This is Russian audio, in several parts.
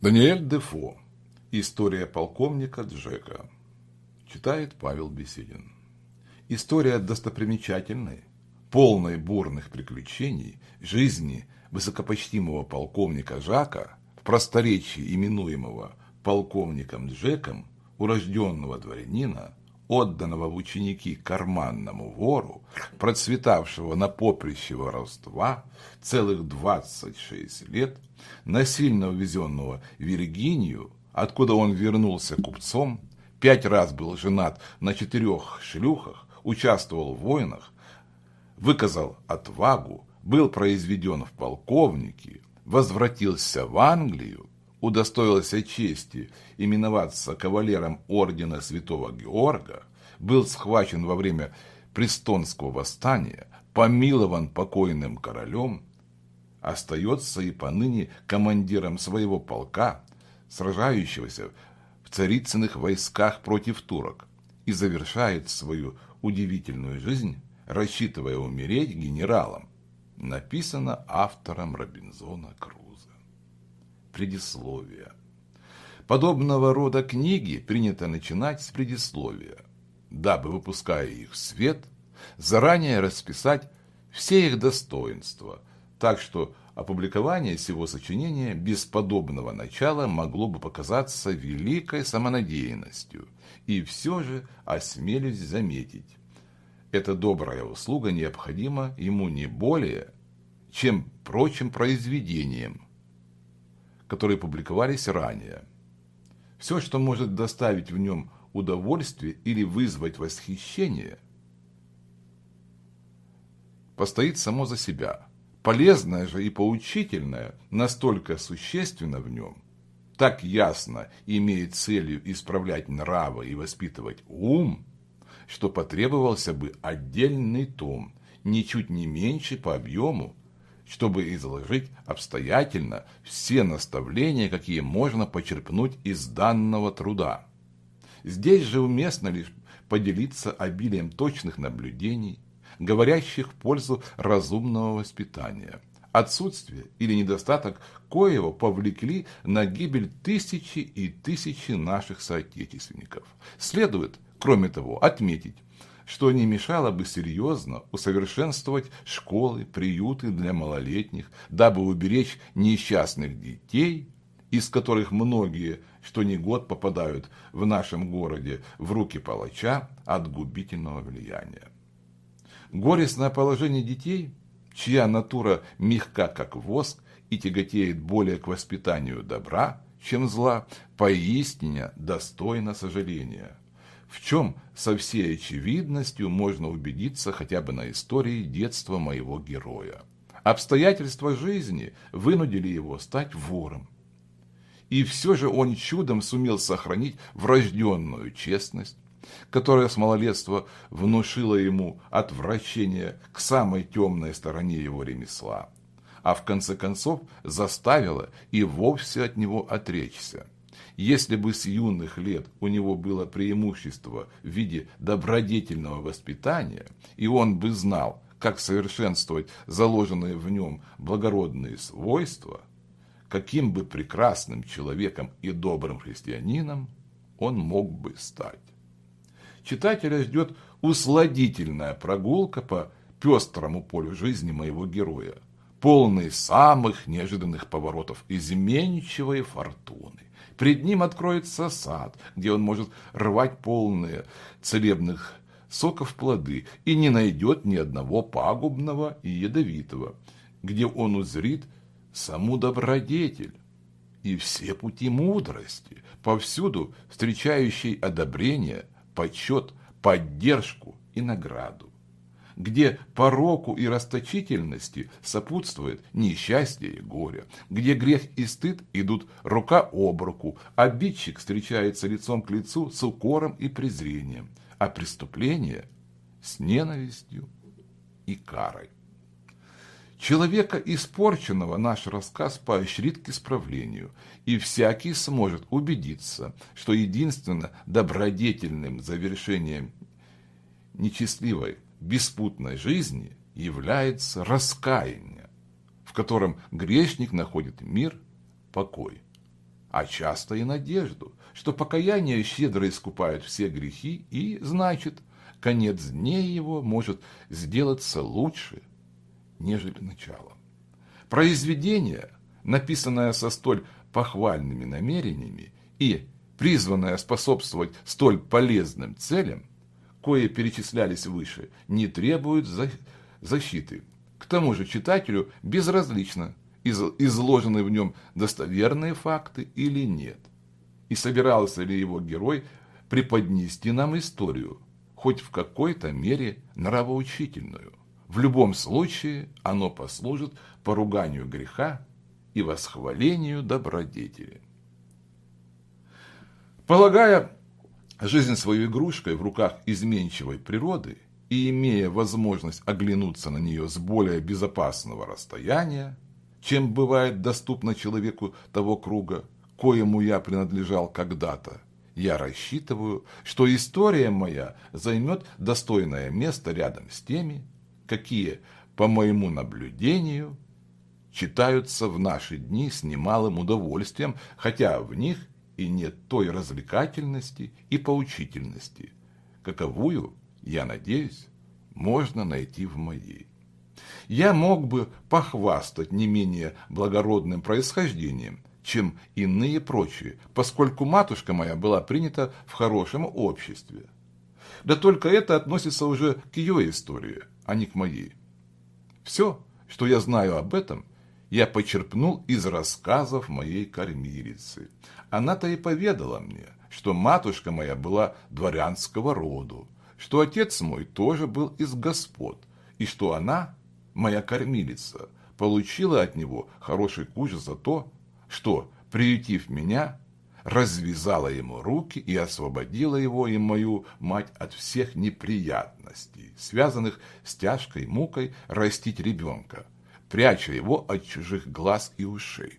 Даниэль Дефо. История полковника Джека. Читает Павел Беседин. История достопримечательной, полной бурных приключений жизни высокопочтимого полковника Жака, в просторечии именуемого полковником Джеком, урожденного дворянина, отданного в ученики карманному вору, процветавшего на поприще воровства целых 26 лет, насильно увезенного в Виргинию, откуда он вернулся купцом, пять раз был женат на четырех шлюхах, участвовал в войнах, выказал отвагу, был произведен в полковники, возвратился в Англию, удостоился чести именоваться кавалером ордена Святого Георга, был схвачен во время Престонского восстания, помилован покойным королем, остается и поныне командиром своего полка, сражающегося в царицыных войсках против турок, и завершает свою удивительную жизнь, рассчитывая умереть генералом. Написано автором Робинзона Круза. Предисловие. Подобного рода книги принято начинать с предисловия, дабы, выпуская их в свет, заранее расписать все их достоинства, так что опубликование всего сочинения без подобного начала могло бы показаться великой самонадеянностью, и все же осмелюсь заметить, эта добрая услуга необходима ему не более, чем прочим произведениям, которые публиковались ранее. Все, что может доставить в нем удовольствие или вызвать восхищение, постоит само за себя. Полезное же и поучительное настолько существенно в нем, так ясно имеет целью исправлять нравы и воспитывать ум, что потребовался бы отдельный том, ничуть не меньше по объему, чтобы изложить обстоятельно все наставления, какие можно почерпнуть из данного труда. Здесь же уместно лишь поделиться обилием точных наблюдений, говорящих в пользу разумного воспитания. Отсутствие или недостаток коего повлекли на гибель тысячи и тысячи наших соотечественников. Следует, кроме того, отметить, что не мешало бы серьезно усовершенствовать школы, приюты для малолетних, дабы уберечь несчастных детей, из которых многие, что не год, попадают в нашем городе в руки палача от губительного влияния. Горестное положение детей, чья натура мягка, как воск, и тяготеет более к воспитанию добра, чем зла, поистине достойно сожаления в чем со всей очевидностью можно убедиться хотя бы на истории детства моего героя. Обстоятельства жизни вынудили его стать вором. И все же он чудом сумел сохранить врожденную честность, которая с малолетства внушила ему отвращение к самой темной стороне его ремесла, а в конце концов заставила и вовсе от него отречься. Если бы с юных лет у него было преимущество в виде добродетельного воспитания, и он бы знал, как совершенствовать заложенные в нем благородные свойства, каким бы прекрасным человеком и добрым христианином он мог бы стать. Читателя ждет усладительная прогулка по пестрому полю жизни моего героя, полный самых неожиданных поворотов изменчивой фортуны. Пред ним откроется сад, где он может рвать полные целебных соков плоды и не найдет ни одного пагубного и ядовитого, где он узрит саму добродетель и все пути мудрости, повсюду встречающий одобрение, почет, поддержку и награду где пороку и расточительности сопутствует несчастье и горе, где грех и стыд идут рука об руку, обидчик встречается лицом к лицу с укором и презрением, а преступление с ненавистью и карой. Человека испорченного наш рассказ поощрит к исправлению, и всякий сможет убедиться, что единственно добродетельным завершением нечестливой беспутной жизни является раскаяние, в котором грешник находит мир, покой. а часто и надежду, что покаяние щедро искупает все грехи и, значит, конец дней его может сделаться лучше, нежели начало. Произведение, написанное со столь похвальными намерениями и призванное способствовать столь полезным целям, кое перечислялись выше, не требует защиты. К тому же читателю безразлично, изложены в нем достоверные факты или нет, и собирался ли его герой преподнести нам историю, хоть в какой-то мере нравоучительную. В любом случае оно послужит поруганию греха и восхвалению добродетели. Полагая жизнь свою игрушкой в руках изменчивой природы и имея возможность оглянуться на нее с более безопасного расстояния, чем бывает доступно человеку того круга, коему я принадлежал когда-то, я рассчитываю, что история моя займет достойное место рядом с теми, какие, по моему наблюдению, читаются в наши дни с немалым удовольствием, хотя в них и нет той развлекательности и поучительности, каковую, я надеюсь, можно найти в моей. Я мог бы похвастать не менее благородным происхождением, чем иные прочие, поскольку матушка моя была принята в хорошем обществе. Да только это относится уже к ее истории, а не к моей. Все, что я знаю об этом, я почерпнул из рассказов моей кормилицы. Она-то и поведала мне, что матушка моя была дворянского роду, что отец мой тоже был из господ, и что она, моя кормилица, получила от него хороший куш за то, что, приютив меня, развязала ему руки и освободила его и мою мать от всех неприятностей, связанных с тяжкой мукой растить ребенка, пряча его от чужих глаз и ушей.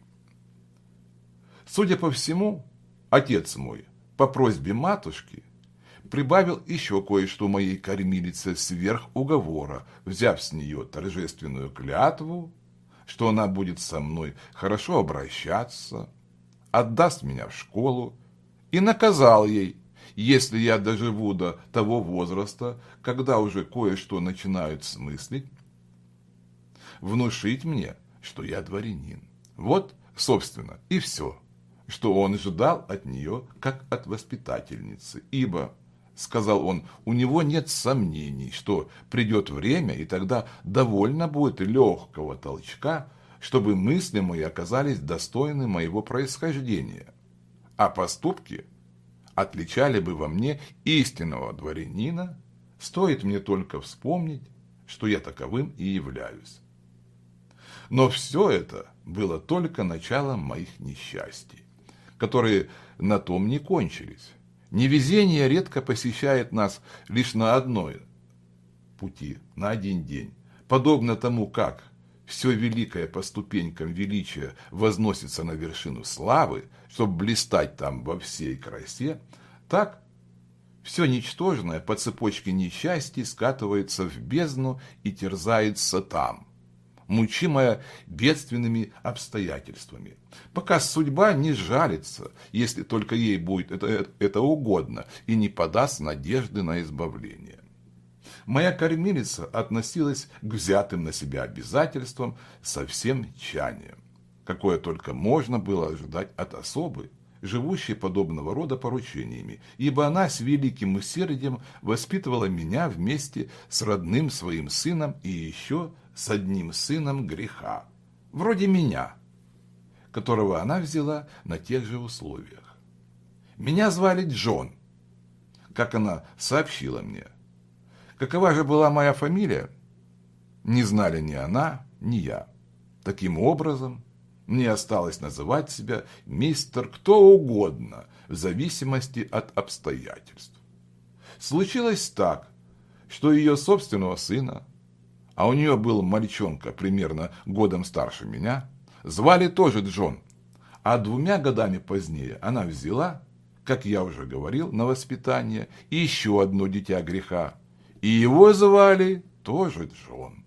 Судя по всему, отец мой, по просьбе матушки, прибавил еще кое-что моей кормилице сверх уговора, взяв с нее торжественную клятву, что она будет со мной хорошо обращаться, отдаст меня в школу, и наказал ей, если я доживу до того возраста, когда уже кое-что начинают смыслить, внушить мне, что я дворянин. Вот, собственно, и все, что он ждал от нее, как от воспитательницы, ибо, сказал он, у него нет сомнений, что придет время, и тогда довольно будет легкого толчка, чтобы мысли мои оказались достойны моего происхождения, а поступки отличали бы во мне истинного дворянина, стоит мне только вспомнить, что я таковым и являюсь. Но все это было только началом моих несчастий, которые на том не кончились. Невезение редко посещает нас лишь на одной пути, на один день, подобно тому, как все великое по ступенькам величия возносится на вершину славы, чтобы блистать там во всей красе, так все ничтожное по цепочке несчастья скатывается в бездну и терзается там – мучимая бедственными обстоятельствами. Пока судьба не жалится, если только ей будет это, это угодно, и не подаст надежды на избавление. Моя кормилица относилась к взятым на себя обязательствам со всем тчанием, какое только можно было ожидать от особы, живущей подобного рода поручениями, ибо она с великим усердием воспитывала меня вместе с родным своим сыном и еще с одним сыном греха, вроде меня, которого она взяла на тех же условиях. Меня звали Джон, как она сообщила мне. Какова же была моя фамилия, не знали ни она, ни я. Таким образом, мне осталось называть себя мистер кто угодно, в зависимости от обстоятельств. Случилось так, что ее собственного сына, а у нее был мальчонка примерно годом старше меня, звали тоже Джон, а двумя годами позднее она взяла, как я уже говорил, на воспитание еще одно дитя греха, и его звали тоже Джон.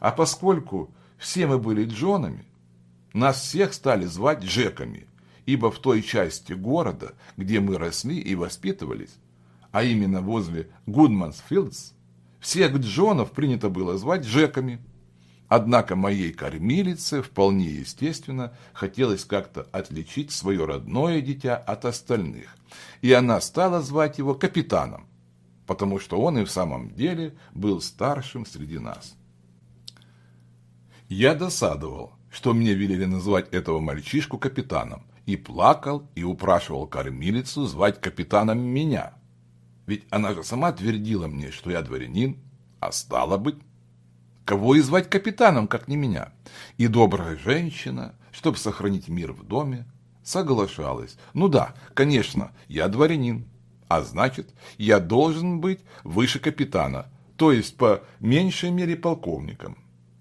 А поскольку все мы были Джонами, нас всех стали звать Джеками, ибо в той части города, где мы росли и воспитывались, а именно возле Гудмансфилдс, всех Джонов принято было звать Джеками. Однако моей кормилице вполне естественно хотелось как-то отличить свое родное дитя от остальных, и она стала звать его капитаном, потому что он и в самом деле был старшим среди нас. Я досадовал, что мне велели назвать этого мальчишку капитаном, и плакал и упрашивал кормилицу звать капитаном меня. Ведь она же сама твердила мне, что я дворянин, а стало быть, кого и звать капитаном, как не меня. И добрая женщина, чтобы сохранить мир в доме, соглашалась. Ну да, конечно, я дворянин, а значит, я должен быть выше капитана, то есть по меньшей мере полковником.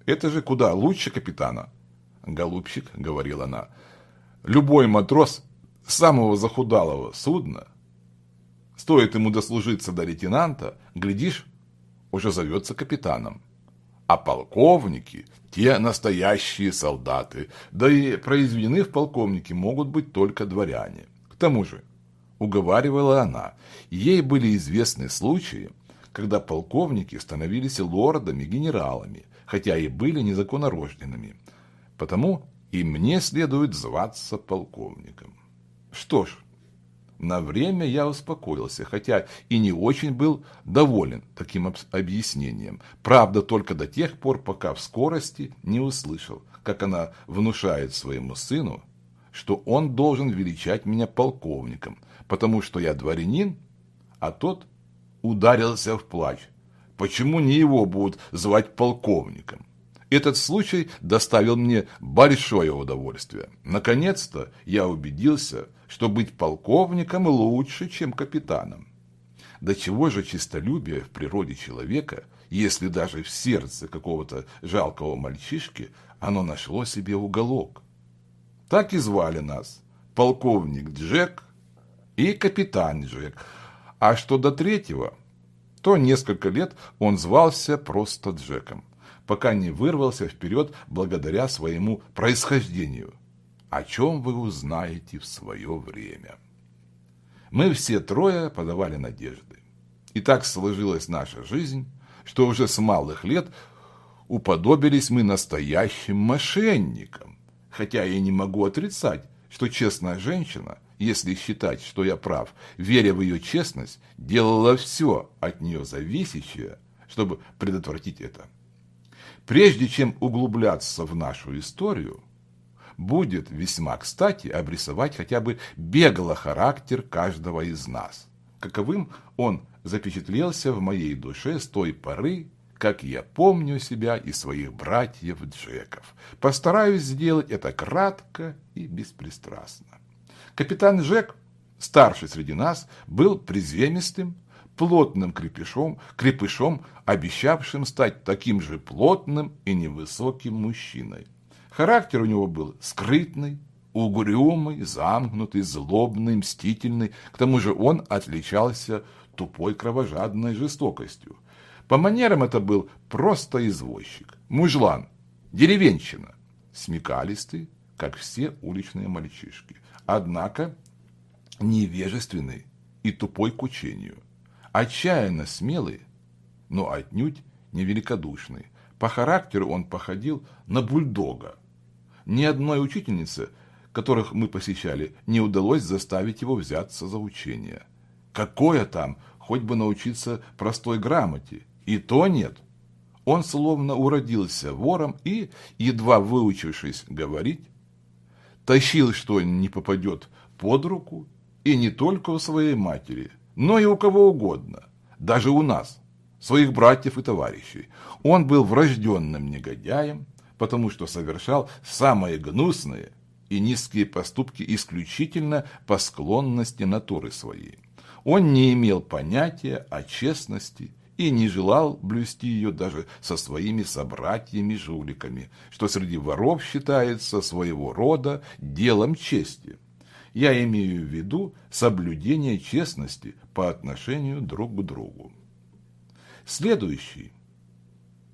Это же куда лучше капитана. Голубчик, говорила она, любой матрос самого захудалого судна, стоит ему дослужиться до лейтенанта, глядишь, уже зовется капитаном. А полковники – те настоящие солдаты, да и произведены в полковнике могут быть только дворяне. К тому же, уговаривала она, ей были известны случаи, когда полковники становились лордами, генералами, хотя и были незаконнорожденными. Потому и мне следует зваться полковником. Что ж, на время я успокоился, хотя и не очень был доволен таким объяснением. Правда, только до тех пор, пока в скорости не услышал, как она внушает своему сыну, что он должен величать меня полковником, потому что я дворянин, а тот ударился в плач, Почему не его будут звать полковником? Этот случай доставил мне большое удовольствие. Наконец-то я убедился, что быть полковником лучше, чем капитаном. До чего же чистолюбие в природе человека, если даже в сердце какого-то жалкого мальчишки оно нашло себе уголок? Так и звали нас полковник Джек и капитан Джек. А что до третьего, то несколько лет он звался просто Джеком, пока не вырвался вперед благодаря своему происхождению, о чем вы узнаете в свое время. Мы все трое подавали надежды. И так сложилась наша жизнь, что уже с малых лет уподобились мы настоящим мошенникам, хотя я не могу отрицать, что честная женщина – если считать, что я прав, веря в ее честность, делала все от нее зависящее, чтобы предотвратить это. Прежде чем углубляться в нашу историю, будет весьма кстати обрисовать хотя бы бегло характер каждого из нас. Каковым он запечатлелся в моей душе с той поры, как я помню себя и своих братьев Джеков. Постараюсь сделать это кратко и беспристрастно. Капитан Жек, старший среди нас, был приземистым, плотным крепышом, крепышом, обещавшим стать таким же плотным и невысоким мужчиной. Характер у него был скрытный, угрюмый, замкнутый, злобный, мстительный. К тому же он отличался тупой кровожадной жестокостью. По манерам это был просто извозчик, мужлан, деревенщина, смекалистый, как все уличные мальчишки однако невежественный и тупой к учению, отчаянно смелый, но отнюдь невеликодушный. По характеру он походил на бульдога. Ни одной учительнице, которых мы посещали, не удалось заставить его взяться за учение. Какое там, хоть бы научиться простой грамоте, и то нет. Он словно уродился вором и, едва выучившись говорить, тащил, что не попадет под руку, и не только у своей матери, но и у кого угодно, даже у нас, своих братьев и товарищей. Он был врожденным негодяем, потому что совершал самые гнусные и низкие поступки исключительно по склонности натуры своей. Он не имел понятия о честности и не желал блюсти ее даже со своими собратьями-жуликами, что среди воров считается своего рода делом чести. Я имею в виду соблюдение честности по отношению друг к другу. Следующий,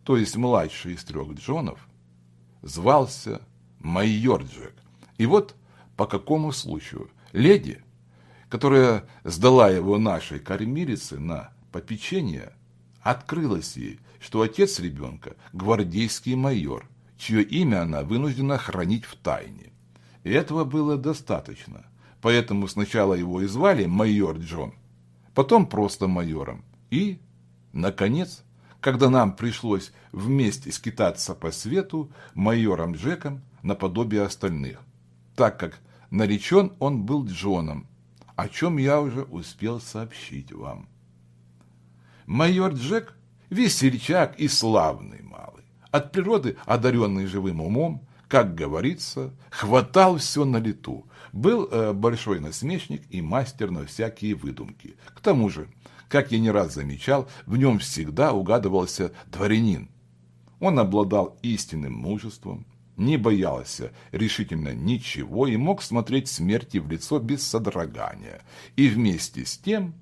то есть младший из трех Джонов, звался майор Джек. И вот по какому случаю. Леди, которая сдала его нашей кормилице на попечение, открылось ей, что отец ребенка – гвардейский майор, чье имя она вынуждена хранить в тайне. И этого было достаточно, поэтому сначала его и звали майор Джон, потом просто майором, и, наконец, когда нам пришлось вместе скитаться по свету майором Джеком наподобие остальных, так как наречен он был Джоном, о чем я уже успел сообщить вам. Майор Джек – весельчак и славный малый, от природы одаренный живым умом, как говорится, хватал все на лету, был э, большой насмешник и мастер на всякие выдумки. К тому же, как я не раз замечал, в нем всегда угадывался дворянин. Он обладал истинным мужеством, не боялся решительно ничего и мог смотреть смерти в лицо без содрогания. И вместе с тем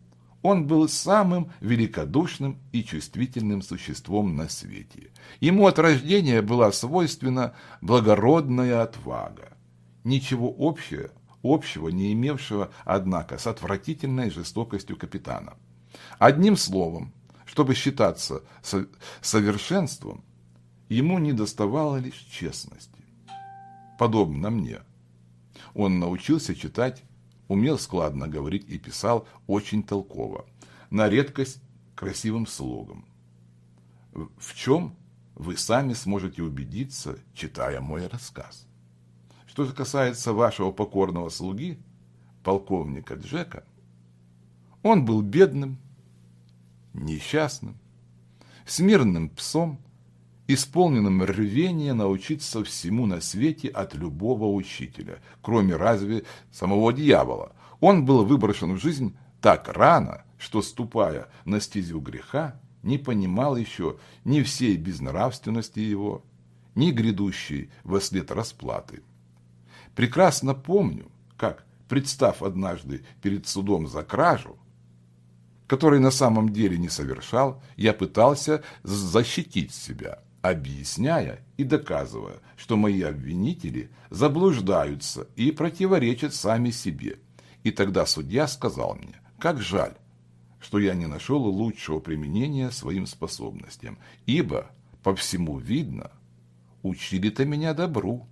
он был самым великодушным и чувствительным существом на свете. Ему от рождения была свойственна благородная отвага. Ничего общего, общего не имевшего, однако, с отвратительной жестокостью капитана. Одним словом, чтобы считаться совершенством, ему не доставало лишь честности. Подобно мне. Он научился читать, умел складно говорить и писал очень толково, на редкость красивым слогом. В чем вы сами сможете убедиться, читая мой рассказ. Что же касается вашего покорного слуги, полковника Джека, он был бедным, несчастным, смирным псом, исполненным рвения научиться всему на свете от любого учителя, кроме разве самого дьявола. Он был выброшен в жизнь так рано, что, ступая на стезю греха, не понимал еще ни всей безнравственности его, ни грядущей во след расплаты. Прекрасно помню, как, представ однажды перед судом за кражу, который на самом деле не совершал, я пытался защитить себя, объясняя и доказывая, что мои обвинители заблуждаются и противоречат сами себе. И тогда судья сказал мне, как жаль, что я не нашел лучшего применения своим способностям, ибо, по всему видно, учили-то меня добру.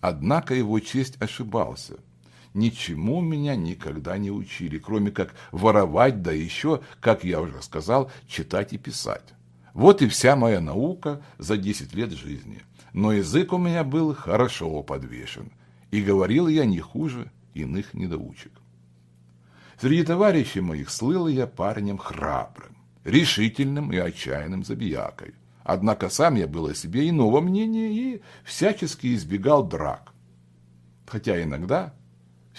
Однако его честь ошибался – ничему меня никогда не учили, кроме как воровать, да еще, как я уже сказал, читать и писать. Вот и вся моя наука за 10 лет жизни. Но язык у меня был хорошо подвешен, и говорил я не хуже иных недоучек. Среди товарищей моих слыл я парнем храбрым, решительным и отчаянным забиякой. Однако сам я был о себе иного мнения и всячески избегал драк. Хотя иногда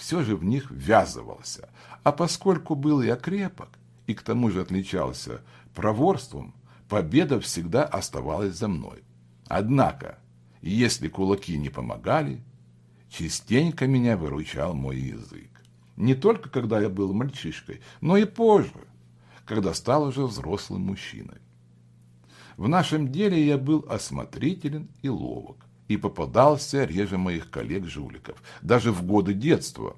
все же в них ввязывался. А поскольку был я крепок и к тому же отличался проворством, победа всегда оставалась за мной. Однако, если кулаки не помогали, частенько меня выручал мой язык. Не только когда я был мальчишкой, но и позже, когда стал уже взрослым мужчиной. В нашем деле я был осмотрителен и ловок и попадался реже моих коллег-жуликов, даже в годы детства,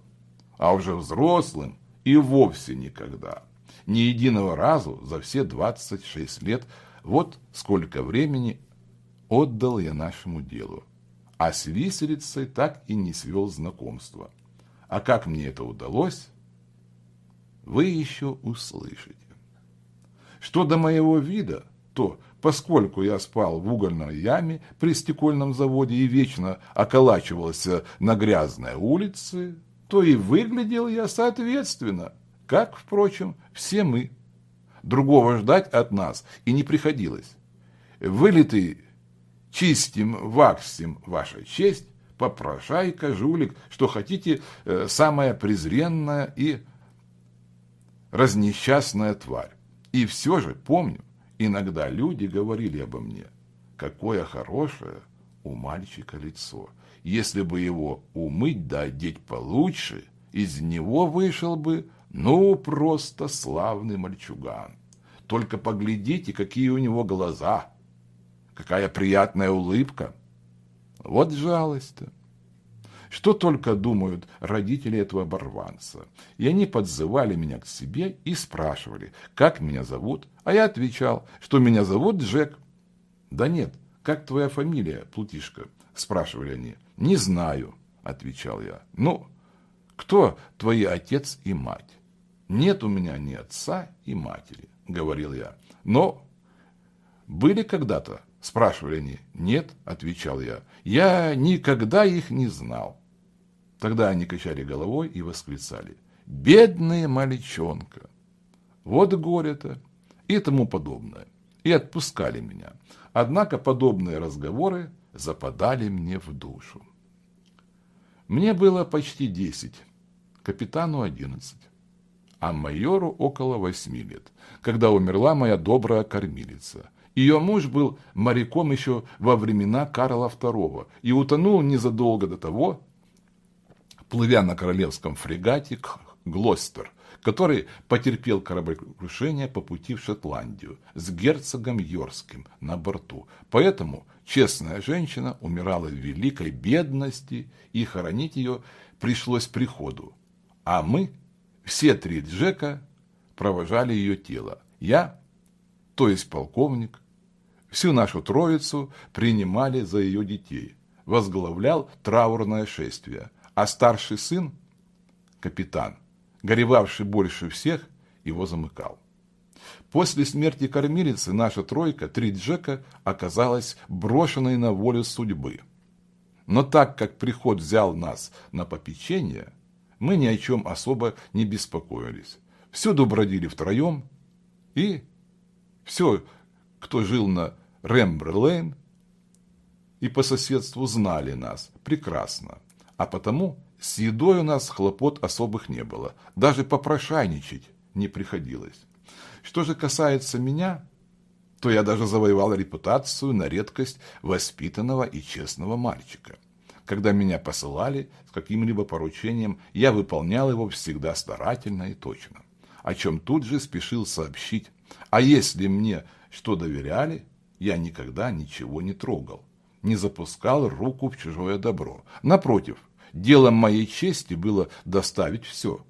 а уже взрослым и вовсе никогда. Ни единого разу за все 26 лет, вот сколько времени отдал я нашему делу. А с виселицей так и не свел знакомства. А как мне это удалось, вы еще услышите. Что до моего вида, то Поскольку я спал в угольной яме при стекольном заводе и вечно околачивался на грязной улице, то и выглядел я соответственно, как, впрочем, все мы. Другого ждать от нас и не приходилось. Вылитый чистим ваксим ваша честь, попрошайка, жулик, что хотите, э, самая презренная и разнесчастная тварь. И все же помню, Иногда люди говорили обо мне, какое хорошее у мальчика лицо. Если бы его умыть да одеть получше, из него вышел бы, ну, просто славный мальчуган. Только поглядите, какие у него глаза, какая приятная улыбка. Вот жалость-то. Что только думают родители этого оборванца. И они подзывали меня к себе и спрашивали, как меня зовут, а я отвечал, что меня зовут Джек. Да нет, как твоя фамилия, Плутишка? Спрашивали они. Не знаю, отвечал я. Ну, кто твои отец и мать? Нет у меня ни отца и матери, говорил я. Но были когда-то, спрашивали они. Нет, отвечал я. Я никогда их не знал. Тогда они качали головой и восклицали. Бедная мальчонка! Вот горе-то! И тому подобное. И отпускали меня. Однако подобные разговоры западали мне в душу. Мне было почти десять, капитану одиннадцать, а майору около восьми лет, когда умерла моя добрая кормилица. Ее муж был моряком еще во времена Карла II и утонул незадолго до того, плывя на королевском фрегате Глостер, который потерпел кораблекрушение по пути в Шотландию с герцогом Йорским на борту. Поэтому честная женщина умирала в великой бедности, и хоронить ее пришлось приходу. А мы, все три Джека, провожали ее тело. Я, то есть полковник, всю нашу троицу принимали за ее детей, возглавлял траурное шествие – а старший сын, капитан, горевавший больше всех, его замыкал. После смерти кормилицы наша тройка, три Джека, оказалась брошенной на волю судьбы. Но так как приход взял нас на попечение, мы ни о чем особо не беспокоились. Всюду бродили втроем, и все, кто жил на Рембр-Лейн и по соседству знали нас прекрасно а потому с едой у нас хлопот особых не было, даже попрошайничать не приходилось. Что же касается меня, то я даже завоевал репутацию на редкость воспитанного и честного мальчика. Когда меня посылали с каким-либо поручением, я выполнял его всегда старательно и точно, о чем тут же спешил сообщить. А если мне что доверяли, я никогда ничего не трогал не запускал руку в чужое добро. Напротив, делом моей чести было доставить все,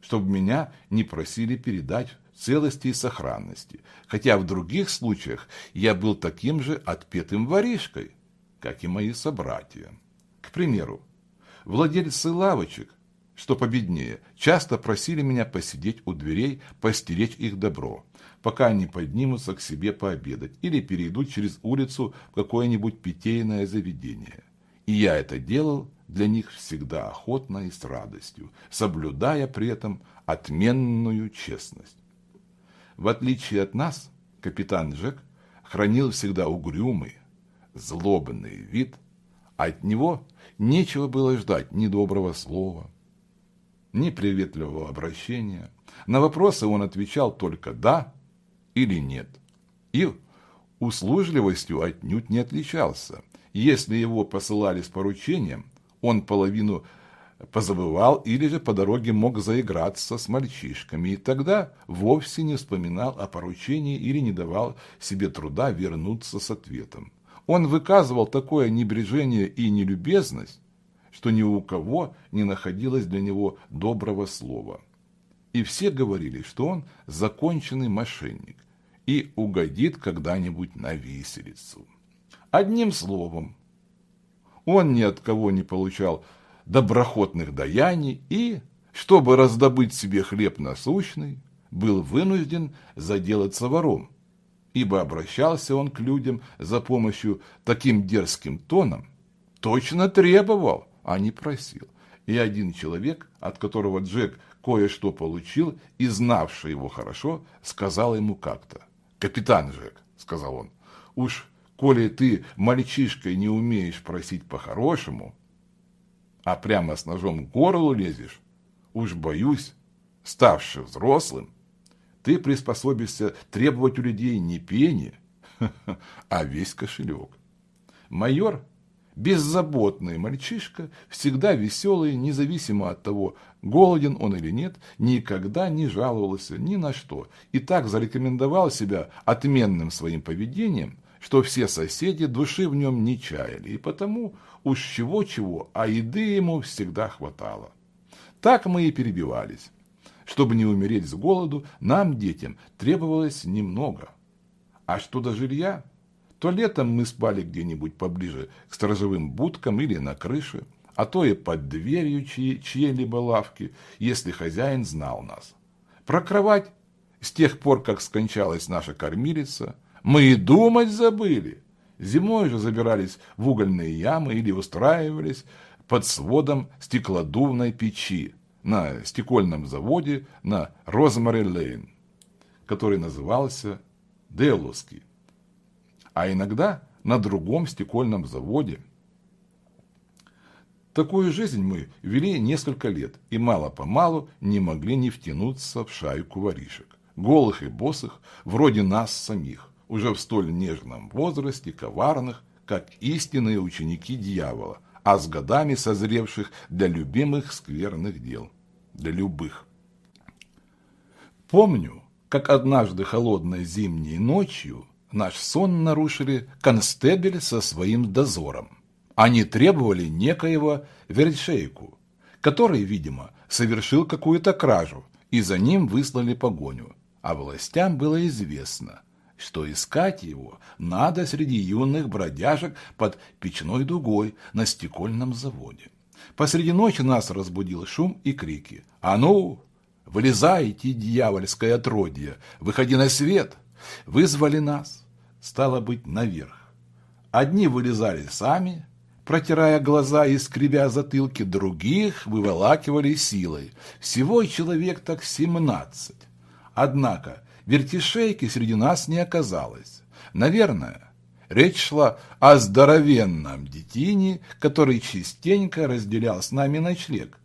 чтобы меня не просили передать целости и сохранности, хотя в других случаях я был таким же отпетым воришкой, как и мои собратья. К примеру, владельцы лавочек, что победнее, часто просили меня посидеть у дверей, постеречь их добро, пока они поднимутся к себе пообедать или перейдут через улицу в какое-нибудь питейное заведение. И я это делал для них всегда охотно и с радостью, соблюдая при этом отменную честность. В отличие от нас, капитан Джек хранил всегда угрюмый, злобный вид, а от него нечего было ждать ни доброго слова, ни приветливого обращения. На вопросы он отвечал только «да» или нет. И услужливостью отнюдь не отличался. Если его посылали с поручением, он половину позабывал или же по дороге мог заиграться с мальчишками, и тогда вовсе не вспоминал о поручении или не давал себе труда вернуться с ответом. Он выказывал такое небрежение и нелюбезность, что ни у кого не находилось для него доброго слова. И все говорили, что он законченный мошенник, и угодит когда-нибудь на виселицу. Одним словом, он ни от кого не получал доброхотных даяний и, чтобы раздобыть себе хлеб насущный, был вынужден заделаться вором, ибо обращался он к людям за помощью таким дерзким тоном, точно требовал, а не просил. И один человек, от которого Джек кое-что получил и знавший его хорошо, сказал ему как-то – «Капитан Жек», — сказал он, — «уж коли ты мальчишкой не умеешь просить по-хорошему, а прямо с ножом к горлу лезешь, уж боюсь, ставши взрослым, ты приспособишься требовать у людей не пени, а весь кошелек. Майор беззаботный мальчишка, всегда веселый, независимо от того, голоден он или нет, никогда не жаловался ни на что и так зарекомендовал себя отменным своим поведением, что все соседи души в нем не чаяли, и потому уж чего-чего, а еды ему всегда хватало. Так мы и перебивались. Чтобы не умереть с голоду, нам, детям, требовалось немного. А что до жилья, то летом мы спали где-нибудь поближе к сторожевым будкам или на крыше, а то и под дверью чьей-либо лавки, если хозяин знал нас. Про кровать с тех пор, как скончалась наша кормилица, мы и думать забыли. Зимой же забирались в угольные ямы или устраивались под сводом стеклодувной печи на стекольном заводе на Розмари-Лейн, который назывался Делуски. А иногда на другом стекольном заводе. Такую жизнь мы вели несколько лет и мало-помалу не могли не втянуться в шайку воришек, голых и босых, вроде нас самих, уже в столь нежном возрасте, коварных, как истинные ученики дьявола, а с годами созревших для любимых скверных дел, для любых. Помню, как однажды холодной зимней ночью наш сон нарушили констебель со своим дозором. Они требовали некоего Вершейку, который, видимо, совершил какую-то кражу, и за ним выслали погоню. А властям было известно, что искать его надо среди юных бродяжек под печной дугой на стекольном заводе. Посреди ночи нас разбудил шум и крики. «А ну, вылезайте, дьявольское отродье, выходи на свет!» Вызвали нас, стало быть, наверх. Одни вылезали сами, протирая глаза и скребя затылки, других выволакивали силой. Всего человек так семнадцать. Однако вертишейки среди нас не оказалось. Наверное, речь шла о здоровенном детине, который частенько разделял с нами ночлег.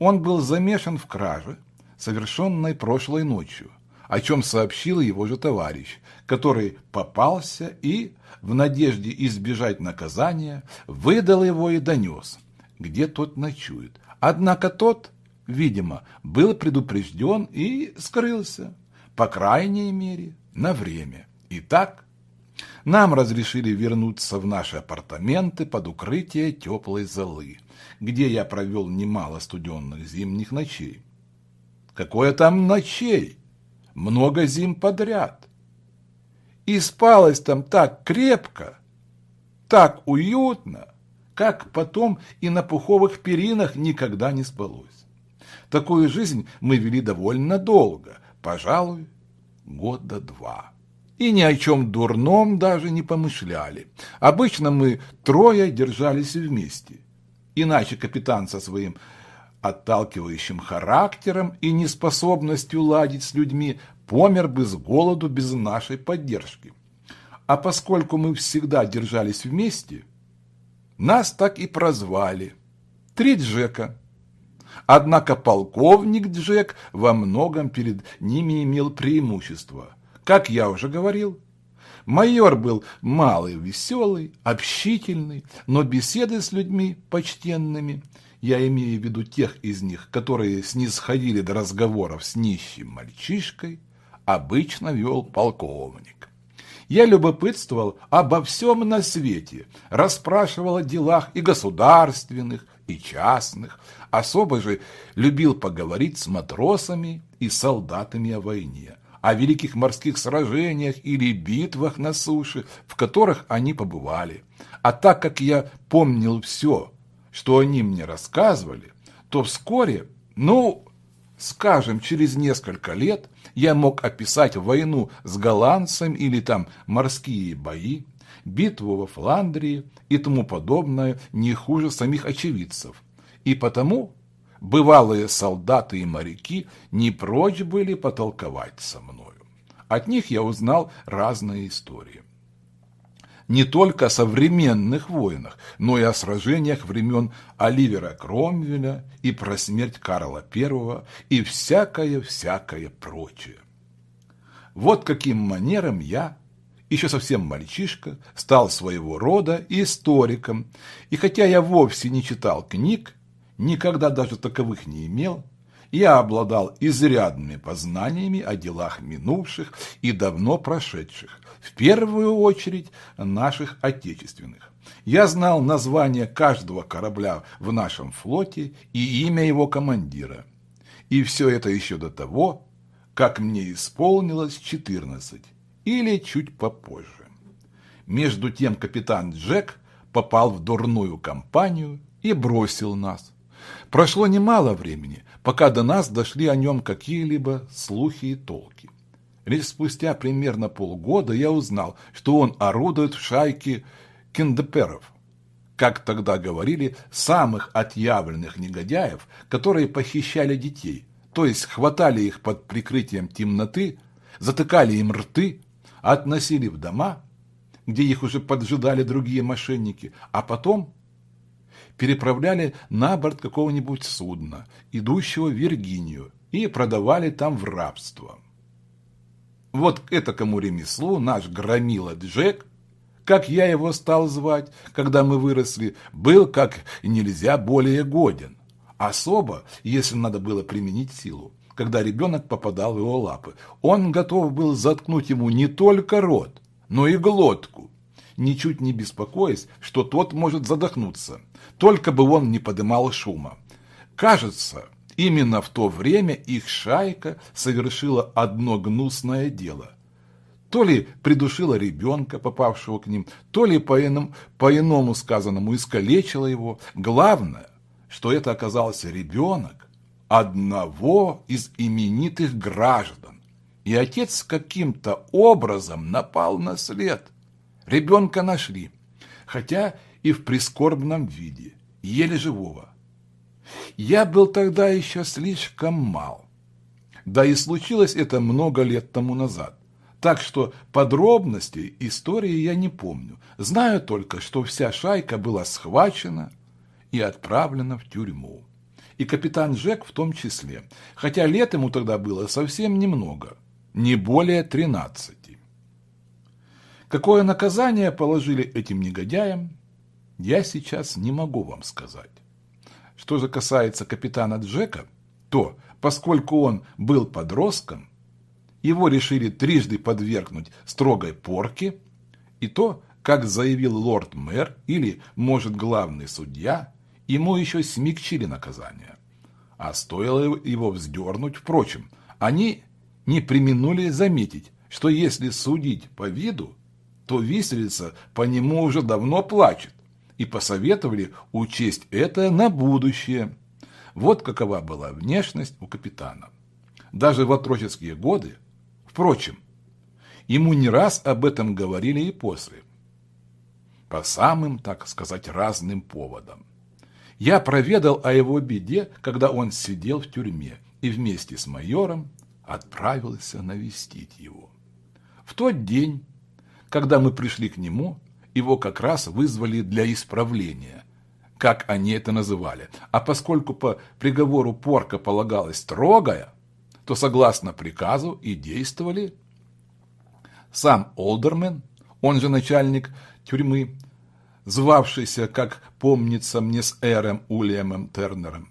Он был замешан в краже, совершенной прошлой ночью, о чем сообщил его же товарищ, который попался и, в надежде избежать наказания, выдал его и донес, где тот ночует. Однако тот, видимо, был предупрежден и скрылся по крайней мере, на время. Итак, нам разрешили вернуться в наши апартаменты под укрытие теплой золы, где я провел немало студенных зимних ночей. Какое там ночей? Много зим подряд. И спалось там так крепко, так уютно, как потом и на пуховых перинах никогда не спалось. Такую жизнь мы вели довольно долго, пожалуй, года два. И ни о чем дурном даже не помышляли. Обычно мы трое держались вместе. Иначе капитан со своим отталкивающим характером и неспособностью ладить с людьми помер бы с голоду без нашей поддержки. А поскольку мы всегда держались вместе, нас так и прозвали. Три Джека. Однако полковник Джек во многом перед ними имел преимущество. Как я уже говорил, майор был малый, веселый, общительный, но беседы с людьми почтенными, я имею в виду тех из них, которые снисходили до разговоров с нищим мальчишкой, обычно вел полковник. Я любопытствовал обо всем на свете, расспрашивал о делах и государственных, и частных, особо же любил поговорить с матросами и солдатами о войне, о великих морских сражениях или битвах на суше, в которых они побывали. А так как я помнил все, что они мне рассказывали, то вскоре, ну, скажем, через несколько лет я мог описать войну с голландцем или там морские бои, битву во Фландрии и тому подобное не хуже самих очевидцев. И потому бывалые солдаты и моряки не прочь были потолковать со мною. От них я узнал разные истории. Не только о современных войнах, но и о сражениях времен Оливера Кромвеля и про смерть Карла I и всякое-всякое прочее. Вот каким манером я еще совсем мальчишка, стал своего рода историком, и хотя я вовсе не читал книг, никогда даже таковых не имел, я обладал изрядными познаниями о делах минувших и давно прошедших, в первую очередь наших отечественных. Я знал название каждого корабля в нашем флоте и имя его командира. И все это еще до того, как мне исполнилось 14 или чуть попозже. Между тем капитан Джек попал в дурную компанию и бросил нас. Прошло немало времени, пока до нас дошли о нем какие-либо слухи и толки. Лишь спустя примерно полгода я узнал, что он орудует в шайке киндеперов, как тогда говорили, самых отъявленных негодяев, которые похищали детей, то есть хватали их под прикрытием темноты, затыкали им рты, относили в дома, где их уже поджидали другие мошенники, а потом переправляли на борт какого-нибудь судна, идущего в Виргинию, и продавали там в рабство. Вот это кому ремеслу наш громила Джек, как я его стал звать, когда мы выросли, был как нельзя более годен. Особо, если надо было применить силу, когда ребенок попадал в его лапы. Он готов был заткнуть ему не только рот, но и глотку, ничуть не беспокоясь, что тот может задохнуться, только бы он не подымал шума. Кажется, именно в то время их шайка совершила одно гнусное дело. То ли придушила ребенка, попавшего к ним, то ли по-иному, по сказанному искалечила его. Главное, что это оказался ребенок одного из именитых граждан. И отец каким-то образом напал на след – Ребенка нашли, хотя и в прискорбном виде, еле живого. Я был тогда еще слишком мал. Да и случилось это много лет тому назад. Так что подробностей истории я не помню. Знаю только, что вся шайка была схвачена и отправлена в тюрьму. И капитан Джек в том числе, хотя лет ему тогда было совсем немного, не более тринадцати. Какое наказание положили этим негодяям, я сейчас не могу вам сказать. Что же касается капитана Джека, то, поскольку он был подростком, его решили трижды подвергнуть строгой порке, и то, как заявил лорд-мэр или, может, главный судья, ему еще смягчили наказание. А стоило его вздернуть, впрочем, они не применули заметить, что если судить по виду, то виселица по нему уже давно плачет, и посоветовали учесть это на будущее. Вот какова была внешность у капитана. Даже в отроческие годы, впрочем, ему не раз об этом говорили и после. По самым, так сказать, разным поводам. Я проведал о его беде, когда он сидел в тюрьме, и вместе с майором отправился навестить его. В тот день когда мы пришли к нему, его как раз вызвали для исправления, как они это называли. А поскольку по приговору порка полагалась строгая, то согласно приказу и действовали сам Олдермен, он же начальник тюрьмы, звавшийся, как помнится мне, с Эром Уильямом Тернером,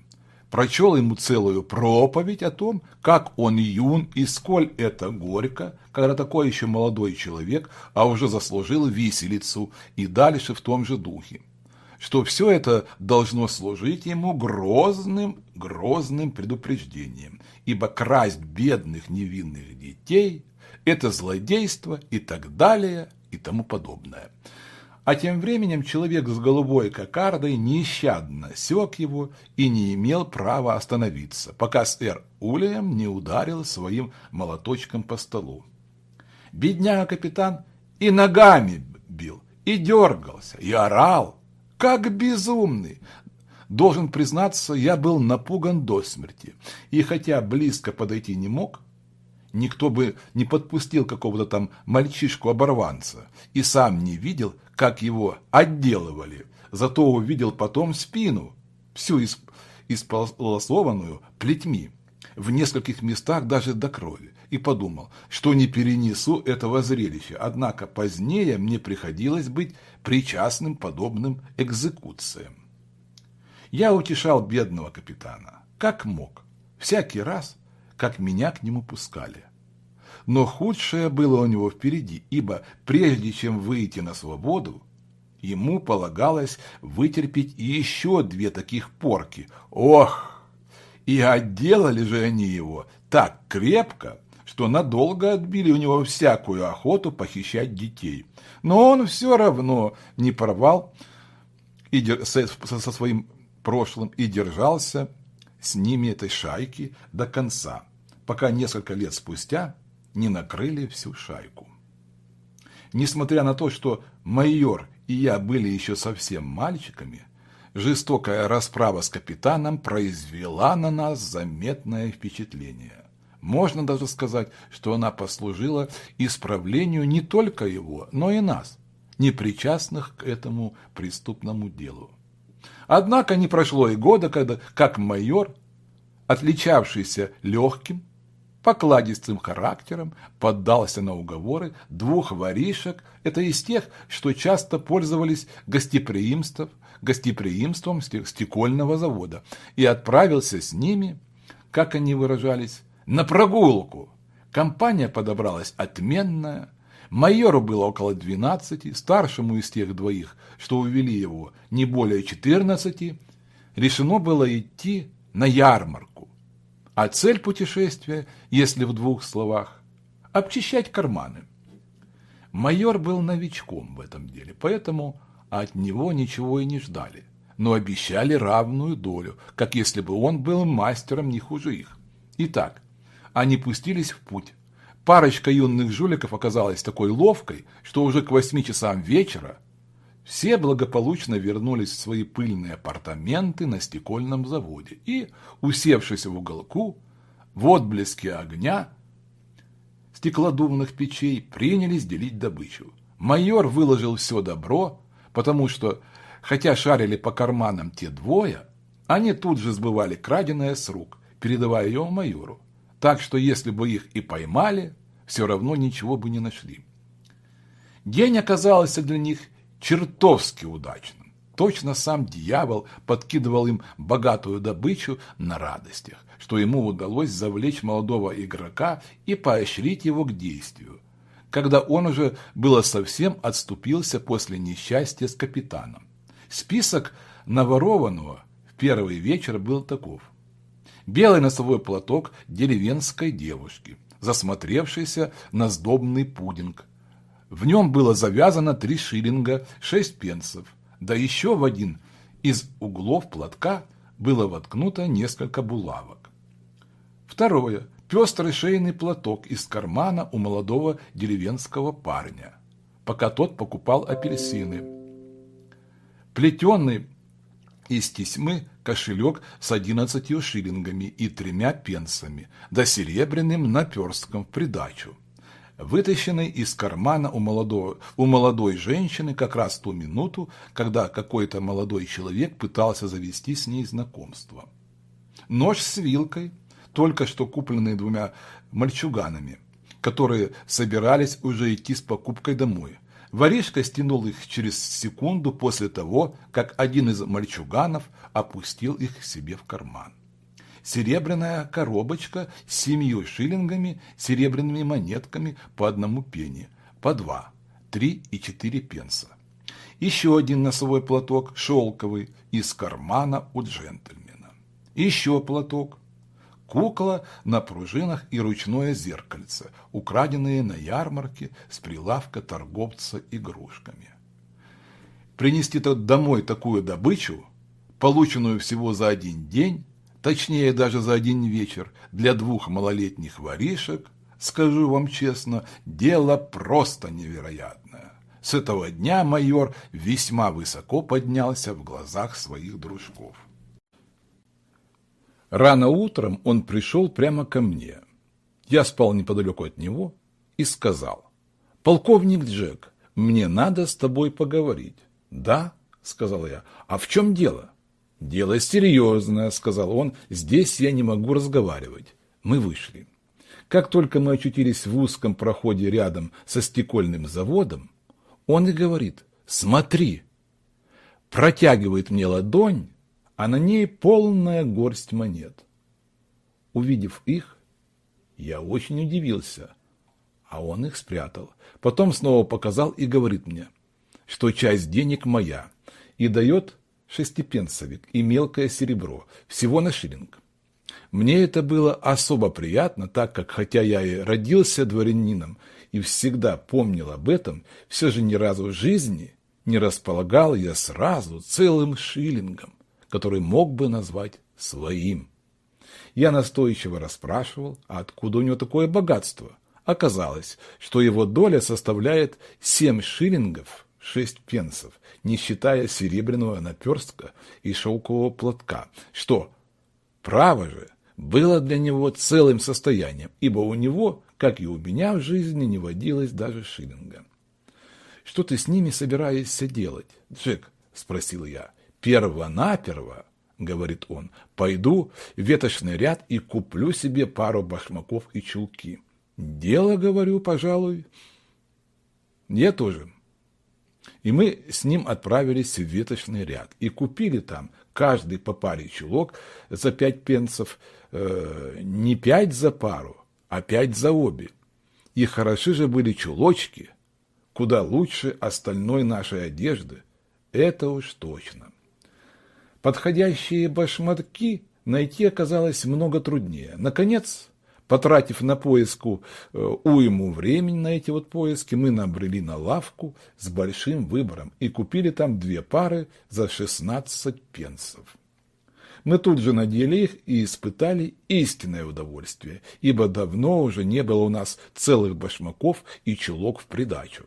прочел ему целую проповедь о том, как он юн и сколь это горько, когда такой еще молодой человек, а уже заслужил виселицу и дальше в том же духе. Что все это должно служить ему грозным, грозным предупреждением, ибо красть бедных невинных детей – это злодейство и так далее и тому подобное. А тем временем человек с голубой кокардой нещадно сёк его и не имел права остановиться, пока сэр Ульям не ударил своим молоточком по столу. Бедняга-капитан и ногами бил, и дергался, и орал, как безумный. Должен признаться, я был напуган до смерти, и хотя близко подойти не мог, никто бы не подпустил какого-то там мальчишку-оборванца и сам не видел, как его отделывали. Зато увидел потом спину, всю исполосованную плетьми, в нескольких местах даже до крови, и подумал, что не перенесу этого зрелища, однако позднее мне приходилось быть причастным подобным экзекуциям. Я утешал бедного капитана, как мог, всякий раз, как меня к нему пускали. Но худшее было у него впереди, ибо прежде чем выйти на свободу, ему полагалось вытерпеть еще две таких порки. Ох! И отделали же они его так крепко, что надолго отбили у него всякую охоту похищать детей. Но он все равно не порвал со своим прошлым и держался с ними этой шайки до конца, пока несколько лет спустя не накрыли всю шайку. Несмотря на то, что майор и я были еще совсем мальчиками, жестокая расправа с капитаном произвела на нас заметное впечатление. Можно даже сказать, что она послужила исправлению не только его, но и нас, непричастных к этому преступному делу. Однако не прошло и года, когда, как майор, отличавшийся легким, покладистым характером, поддался на уговоры двух воришек, это из тех, что часто пользовались гостеприимством, гостеприимством стекольного завода, и отправился с ними, как они выражались, на прогулку. Компания подобралась отменная, майору было около двенадцати, старшему из тех двоих, что увели его, не более четырнадцати, решено было идти на ярмарку а цель путешествия, если в двух словах, обчищать карманы. Майор был новичком в этом деле, поэтому от него ничего и не ждали, но обещали равную долю, как если бы он был мастером не хуже их. Итак, они пустились в путь. Парочка юных жуликов оказалась такой ловкой, что уже к восьми часам вечера все благополучно вернулись в свои пыльные апартаменты на стекольном заводе и, усевшись в уголку, в отблеске огня стеклодувных печей принялись делить добычу. Майор выложил все добро, потому что, хотя шарили по карманам те двое, они тут же сбывали краденое с рук, передавая ее майору. Так что если бы их и поймали, все равно ничего бы не нашли. День оказался для них чертовски удачным. Точно сам дьявол подкидывал им богатую добычу на радостях, что ему удалось завлечь молодого игрока и поощрить его к действию, когда он уже было совсем отступился после несчастья с капитаном. Список наворованного в первый вечер был таков. Белый носовой платок деревенской девушки, засмотревшийся на сдобный пудинг, в нем было завязано три шиллинга шесть пенсов, да еще в один из углов платка было воткнуто несколько булавок. Второе. Пестрый шейный платок из кармана у молодого деревенского парня, пока тот покупал апельсины. Плетеный из тесьмы кошелек с одиннадцатью шиллингами и тремя пенсами, да серебряным наперстком в придачу вытащенный из кармана у, молодого, у молодой женщины как раз ту минуту, когда какой-то молодой человек пытался завести с ней знакомство. Нож с вилкой, только что купленный двумя мальчуганами, которые собирались уже идти с покупкой домой. Воришка стянул их через секунду после того, как один из мальчуганов опустил их себе в карман серебряная коробочка с семью шиллингами, серебряными монетками по одному пенни, по два, три и четыре пенса. Еще один носовой платок, шелковый, из кармана у джентльмена. Еще платок, кукла на пружинах и ручное зеркальце, украденные на ярмарке с прилавка торговца игрушками. Принести домой такую добычу, полученную всего за один день, точнее даже за один вечер, для двух малолетних воришек, скажу вам честно, дело просто невероятное. С этого дня майор весьма высоко поднялся в глазах своих дружков. Рано утром он пришел прямо ко мне. Я спал неподалеку от него и сказал, «Полковник Джек, мне надо с тобой поговорить». «Да», — сказал я, — «а в чем дело?» «Дело серьезное», — сказал он, — «здесь я не могу разговаривать». Мы вышли. Как только мы очутились в узком проходе рядом со стекольным заводом, он и говорит «Смотри!» Протягивает мне ладонь, а на ней полная горсть монет. Увидев их, я очень удивился, а он их спрятал. Потом снова показал и говорит мне, что часть денег моя, и дает шестипенсовик и мелкое серебро, всего на шиллинг. Мне это было особо приятно, так как, хотя я и родился дворянином и всегда помнил об этом, все же ни разу в жизни не располагал я сразу целым шиллингом, который мог бы назвать своим. Я настойчиво расспрашивал, а откуда у него такое богатство. Оказалось, что его доля составляет семь шиллингов шесть пенсов, не считая серебряного наперстка и шелкового платка, что, право же, было для него целым состоянием, ибо у него, как и у меня в жизни, не водилось даже шиллинга. «Что ты с ними собираешься делать, Джек?» – спросил я. «Перво-наперво — говорит он, — пойду в веточный ряд и куплю себе пару башмаков и чулки. Дело, говорю, пожалуй. Я тоже. И мы с ним отправились в веточный ряд и купили там каждый по паре чулок за пять пенсов, э, не пять за пару, а пять за обе. И хороши же были чулочки, куда лучше остальной нашей одежды, это уж точно. Подходящие башмаки найти оказалось много труднее. Наконец, потратив на поиску э, уйму времени на эти вот поиски, мы набрели на лавку с большим выбором и купили там две пары за 16 пенсов. Мы тут же надели их и испытали истинное удовольствие, ибо давно уже не было у нас целых башмаков и чулок в придачу.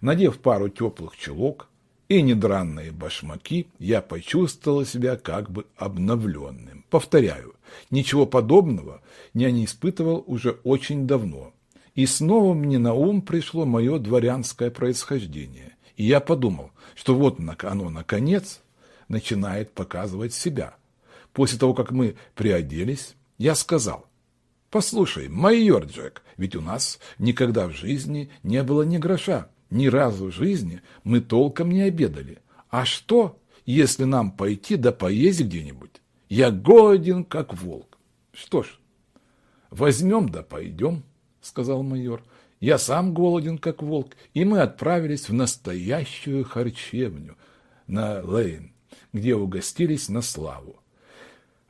Надев пару теплых чулок, и недранные башмаки, я почувствовал себя как бы обновленным. Повторяю, ничего подобного я не испытывал уже очень давно. И снова мне на ум пришло мое дворянское происхождение. И я подумал, что вот оно, наконец, начинает показывать себя. После того, как мы приоделись, я сказал, «Послушай, майор Джек, ведь у нас никогда в жизни не было ни гроша. Ни разу в жизни мы толком не обедали. А что, если нам пойти да поесть где-нибудь? Я голоден, как волк. Что ж, возьмем да пойдем, сказал майор. Я сам голоден, как волк, и мы отправились в настоящую харчевню на Лейн, где угостились на славу.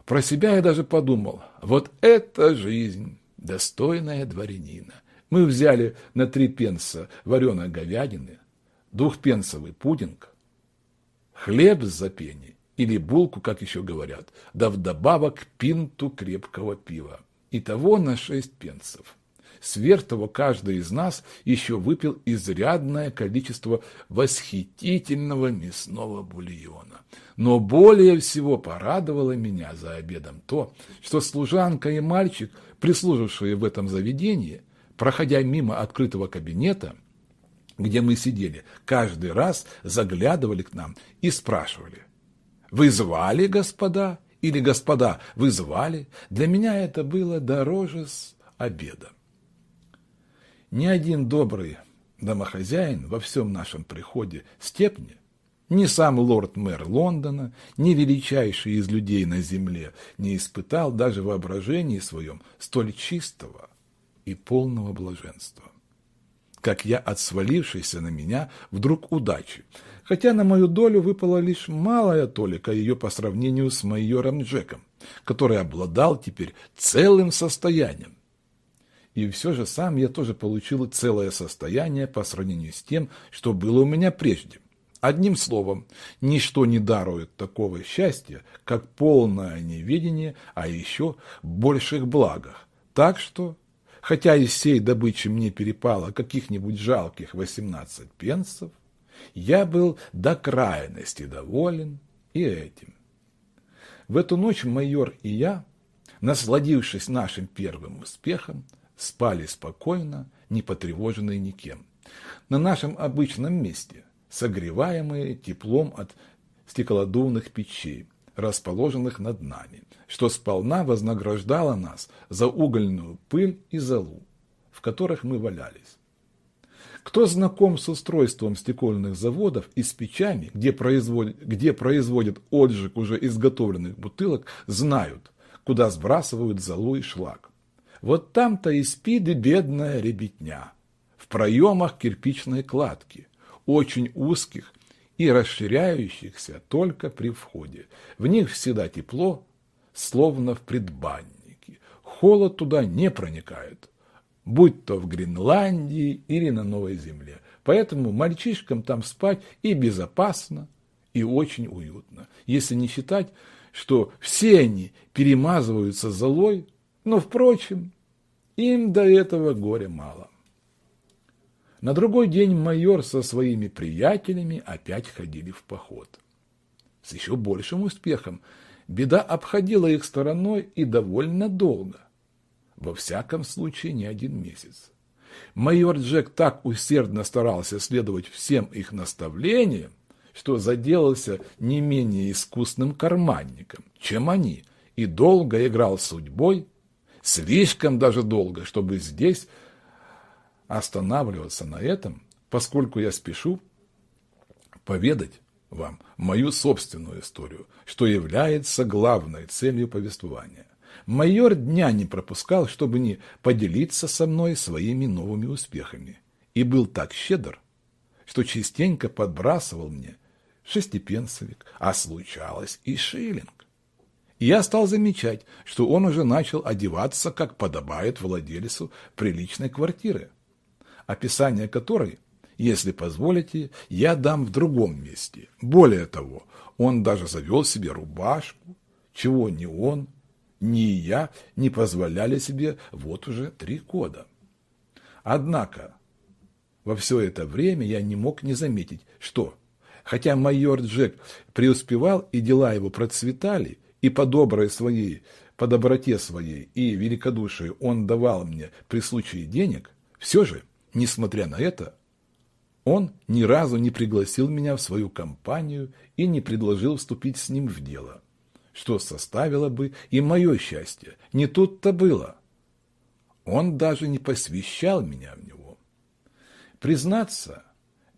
Про себя я даже подумал, вот это жизнь, достойная дворянина. Мы взяли на три пенса вареной говядины, двухпенсовый пудинг, хлеб с запени или булку, как еще говорят, да вдобавок пинту крепкого пива. Итого на шесть пенсов. Сверх того, каждый из нас еще выпил изрядное количество восхитительного мясного бульона. Но более всего порадовало меня за обедом то, что служанка и мальчик, прислужившие в этом заведении, проходя мимо открытого кабинета, где мы сидели, каждый раз заглядывали к нам и спрашивали, «Вы звали, господа?» Или «Господа, вы звали?» Для меня это было дороже с обеда. Ни один добрый домохозяин во всем нашем приходе Степне, ни сам лорд-мэр Лондона, ни величайший из людей на земле не испытал даже воображении своем столь чистого, и полного блаженства. Как я от свалившейся на меня вдруг удачи, хотя на мою долю выпала лишь малая толика ее по сравнению с майором Джеком, который обладал теперь целым состоянием. И все же сам я тоже получил целое состояние по сравнению с тем, что было у меня прежде. Одним словом, ничто не дарует такого счастья, как полное неведение о еще больших благах. Так что Хотя из всей добычи мне перепало каких-нибудь жалких 18 пенсов, я был до крайности доволен и этим. В эту ночь майор и я, насладившись нашим первым успехом, спали спокойно, не потревоженные никем. На нашем обычном месте, согреваемые теплом от стеклодувных печей, расположенных над нами, что сполна вознаграждало нас за угольную пыль и золу, в которых мы валялись. Кто знаком с устройством стекольных заводов и с печами, где производят, где производят отжиг уже изготовленных бутылок, знают, куда сбрасывают золу и шлак. Вот там-то и спит бедная ребятня. В проемах кирпичной кладки, очень узких и расширяющихся только при входе. В них всегда тепло, словно в предбаннике. Холод туда не проникает, будь то в Гренландии или на Новой Земле. Поэтому мальчишкам там спать и безопасно, и очень уютно. Если не считать, что все они перемазываются золой, но, впрочем, им до этого горя мало. На другой день майор со своими приятелями опять ходили в поход. С еще большим успехом беда обходила их стороной и довольно долго. Во всяком случае, не один месяц. Майор Джек так усердно старался следовать всем их наставлениям, что заделался не менее искусным карманником, чем они, и долго играл судьбой, слишком даже долго, чтобы здесь останавливаться на этом, поскольку я спешу поведать вам мою собственную историю, что является главной целью повествования. Майор дня не пропускал, чтобы не поделиться со мной своими новыми успехами, и был так щедр, что частенько подбрасывал мне шестипенсовик, а случалось и шиллинг. Я стал замечать, что он уже начал одеваться, как подобает владельцу приличной квартиры описание которой, если позволите, я дам в другом месте. Более того, он даже завел себе рубашку, чего ни он, ни я не позволяли себе вот уже три года. Однако во все это время я не мог не заметить, что, хотя майор Джек преуспевал и дела его процветали, и по доброй своей, по доброте своей и великодушию он давал мне при случае денег, все же Несмотря на это, он ни разу не пригласил меня в свою компанию и не предложил вступить с ним в дело, что составило бы и мое счастье. Не тут-то было. Он даже не посвящал меня в него. Признаться,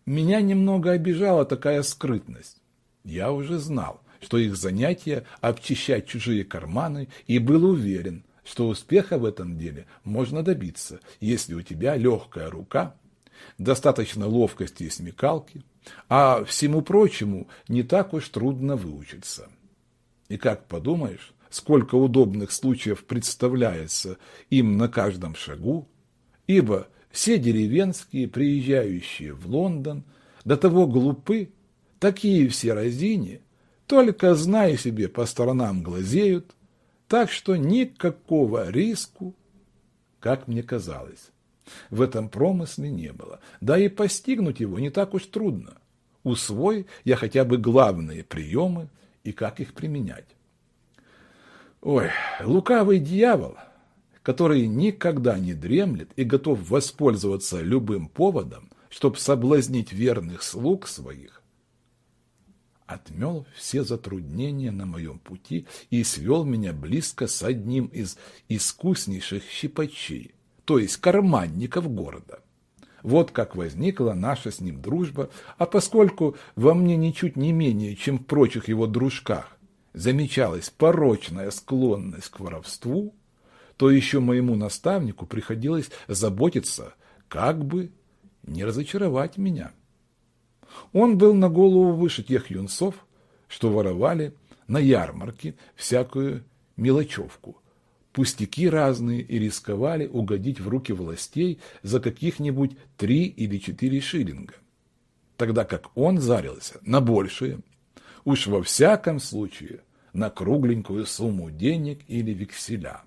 меня немного обижала такая скрытность. Я уже знал, что их занятие – обчищать чужие карманы, и был уверен, что успеха в этом деле можно добиться, если у тебя легкая рука, достаточно ловкости и смекалки, а всему прочему не так уж трудно выучиться. И как подумаешь, сколько удобных случаев представляется им на каждом шагу, ибо все деревенские, приезжающие в Лондон, до того глупы, такие все разини, только, зная себе, по сторонам глазеют – так что никакого риску, как мне казалось, в этом промысле не было. Да и постигнуть его не так уж трудно. Усвой я хотя бы главные приемы и как их применять. Ой, лукавый дьявол, который никогда не дремлет и готов воспользоваться любым поводом, чтобы соблазнить верных слуг своих, отмел все затруднения на моем пути и свел меня близко с одним из искуснейших щипачей, то есть карманников города. Вот как возникла наша с ним дружба, а поскольку во мне ничуть не менее, чем в прочих его дружках, замечалась порочная склонность к воровству, то еще моему наставнику приходилось заботиться, как бы не разочаровать меня. Он был на голову выше тех юнцов, что воровали на ярмарке всякую мелочевку, пустяки разные и рисковали угодить в руки властей за каких-нибудь три или четыре шиллинга, тогда как он зарился на большее, уж во всяком случае на кругленькую сумму денег или векселя.